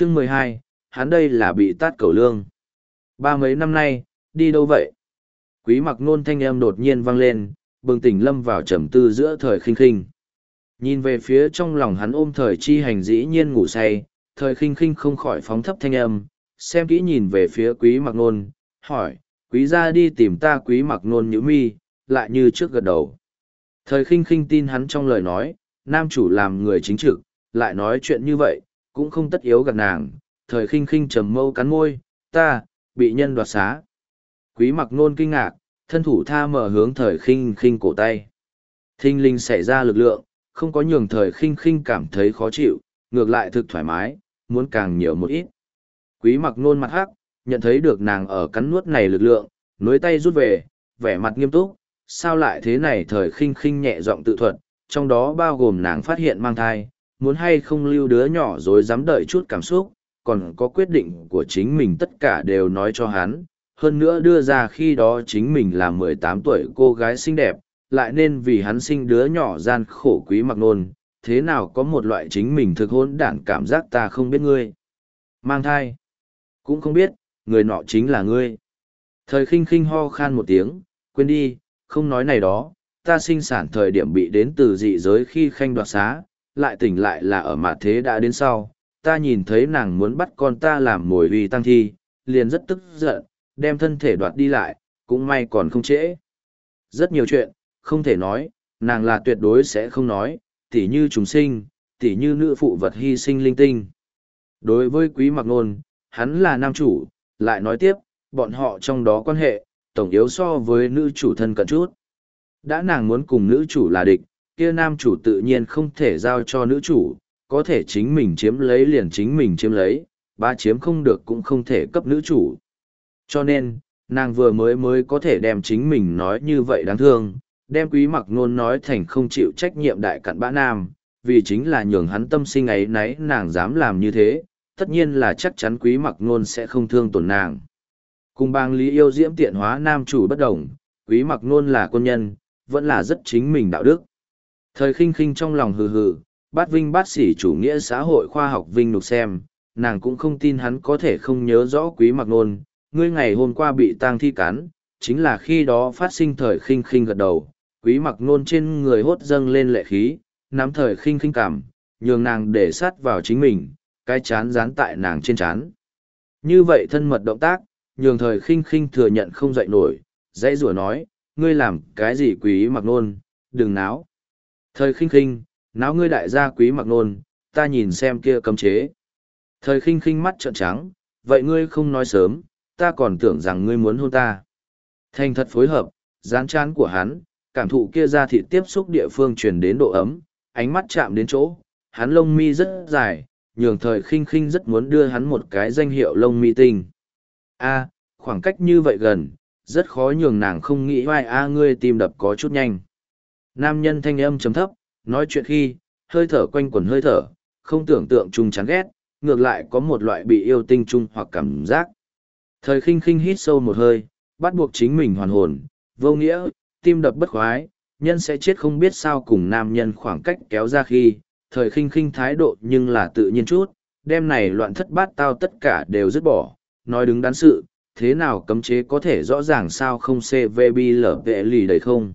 chương mười hai, hắn đây là bị tát cầu lương. Ba mấy năm nay, đi đâu vậy? Quý mặc nôn thanh âm đột nhiên vang lên, bừng tỉnh lâm vào trầm tư giữa thời khinh khinh. Nhìn về phía trong lòng hắn ôm thời chi hành dĩ nhiên ngủ say, thời khinh khinh không khỏi phóng thấp thanh âm, xem kỹ nhìn về phía quý mặc nôn, hỏi, quý ra đi tìm ta quý mặc nôn nhữ mi, lại như trước gật đầu? Thời khinh khinh tin hắn trong lời nói, nam chủ làm người chính trực, lại nói chuyện như vậy cũng không tất yếu gặp nàng, thời khinh khinh trầm mâu cắn môi, ta, bị nhân đoạt xá. Quý mặc nôn kinh ngạc, thân thủ tha mở hướng thời khinh khinh cổ tay. Thinh linh xảy ra lực lượng, không có nhường thời khinh khinh cảm thấy khó chịu, ngược lại thực thoải mái, muốn càng nhiều một ít. Quý mặc nôn mặt hắc, nhận thấy được nàng ở cắn nuốt này lực lượng, nối tay rút về, vẻ mặt nghiêm túc, sao lại thế này? Thời khinh khinh nhẹ giọng tự thuật, trong đó bao gồm nàng phát hiện mang thai muốn hay không lưu đứa nhỏ rồi dám đợi chút cảm xúc, còn có quyết định của chính mình tất cả đều nói cho hắn. Hơn nữa đưa ra khi đó chính mình là mười tám tuổi cô gái xinh đẹp, lại nên vì hắn sinh đứa nhỏ gian khổ quý mặc nôn. Thế nào có một loại chính mình thực hôn đản cảm giác ta không biết ngươi? Mang thai? Cũng không biết, người nọ chính là ngươi. Thời khinh khinh ho khan một tiếng, quên đi, không nói này đó. Ta sinh sản thời điểm bị đến từ dị giới khi khanh đoạt xá lại tỉnh lại là ở mặt thế đã đến sau. Ta nhìn thấy nàng muốn bắt con ta làm mồi uy tăng thi, liền rất tức giận, đem thân thể đoạt đi lại, cũng may còn không trễ. Rất nhiều chuyện, không thể nói, nàng là tuyệt đối sẽ không nói, tỉ như chúng sinh, tỉ như nữ phụ vật hy sinh linh tinh. Đối với quý mặc nôn, hắn là nam chủ, lại nói tiếp, bọn họ trong đó quan hệ, tổng yếu so với nữ chủ thân cận chút. Đã nàng muốn cùng nữ chủ là địch kia nam chủ tự nhiên không thể giao cho nữ chủ, có thể chính mình chiếm lấy liền chính mình chiếm lấy, ba chiếm không được cũng không thể cấp nữ chủ. Cho nên, nàng vừa mới mới có thể đem chính mình nói như vậy đáng thương, đem quý mặc nôn nói thành không chịu trách nhiệm đại cặn bã nam, vì chính là nhường hắn tâm sinh ấy nấy, nàng dám làm như thế, tất nhiên là chắc chắn quý mặc nôn sẽ không thương tổn nàng. Cùng bang lý yêu diễm tiện hóa nam chủ bất đồng, quý mặc nôn là quân nhân, vẫn là rất chính mình đạo đức thời khinh khinh trong lòng hừ hừ, bát vinh bát sĩ chủ nghĩa xã hội khoa học vinh nục xem, nàng cũng không tin hắn có thể không nhớ rõ quý mặc nôn. Ngươi ngày hôm qua bị tang thi cắn, chính là khi đó phát sinh thời khinh khinh gật đầu. Quý mặc nôn trên người hốt dâng lên lệ khí, nắm thời khinh khinh cảm, nhường nàng để sát vào chính mình, cái chán dán tại nàng trên chán. Như vậy thân mật động tác, nhường thời khinh khinh thừa nhận không dậy nổi, dãy rủa nói, ngươi làm cái gì quý mặc nôn? Đừng náo thời khinh khinh, náo ngươi đại gia quý mặc nôn, ta nhìn xem kia cấm chế. Thời khinh khinh mắt trợn trắng, vậy ngươi không nói sớm, ta còn tưởng rằng ngươi muốn hôn ta. Thành thật phối hợp dán chán của hắn, cảm thụ kia ra thịt tiếp xúc địa phương truyền đến độ ấm, ánh mắt chạm đến chỗ, hắn lông mi rất dài, nhường thời khinh khinh rất muốn đưa hắn một cái danh hiệu lông mi tinh. A, khoảng cách như vậy gần, rất khó nhường nàng không nghĩ vai a, ngươi tim đập có chút nhanh nam nhân thanh âm chấm thấp, nói chuyện khi, hơi thở quanh quẩn hơi thở, không tưởng tượng chung chán ghét, ngược lại có một loại bị yêu tinh chung hoặc cảm giác. Thời khinh khinh hít sâu một hơi, bắt buộc chính mình hoàn hồn, vô nghĩa, tim đập bất khoái, nhân sẽ chết không biết sao cùng nam nhân khoảng cách kéo ra khi, thời khinh khinh thái độ nhưng là tự nhiên chút, đêm này loạn thất bát tao tất cả đều dứt bỏ, nói đứng đắn sự, thế nào cấm chế có thể rõ ràng sao không cvb lở vệ lì đầy không?